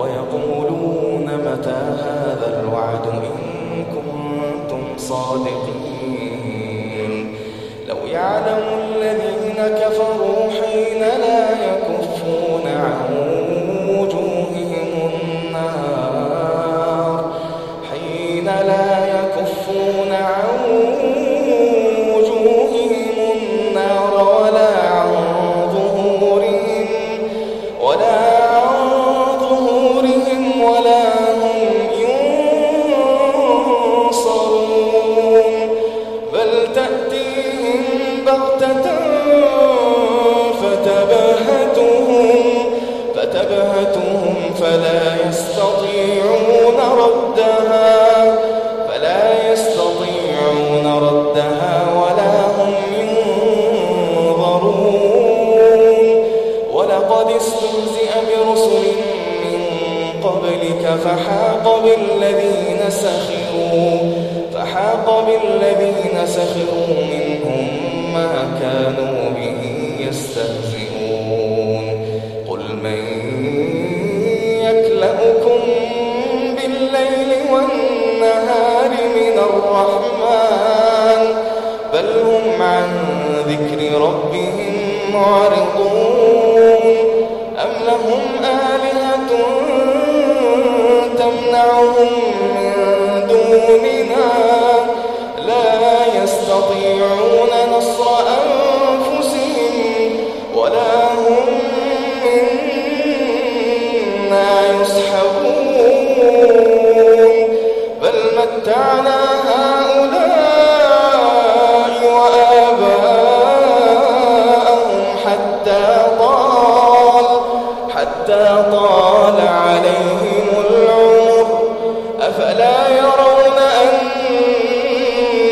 ويقولون متى هذا الوعد إن كنتم صادقين. لو يعلم الذين كفروا فلا يستطيعون ردها فلا يستطيعون ردها ولا هم ينظرون. ولقد استهزئ برسل من قبلك فحاق بالذين سخروا فحاق بالذين سخروا الرحمن بل هم عن ذكر ربهم معرضون. أم لهم آلهة تمنعهم من دوننا؟ لا يستطيعون نصر أنفسهم ولا هم متعنا حتى طال عليهم العمر. أفلا يرون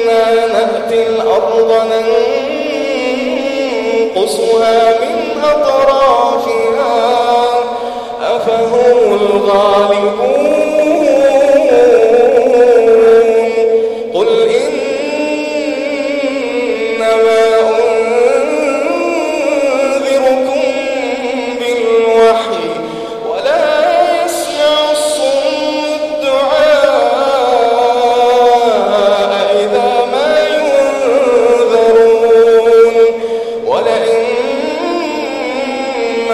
أنا نأتي الأرض ننقصها من أطرافها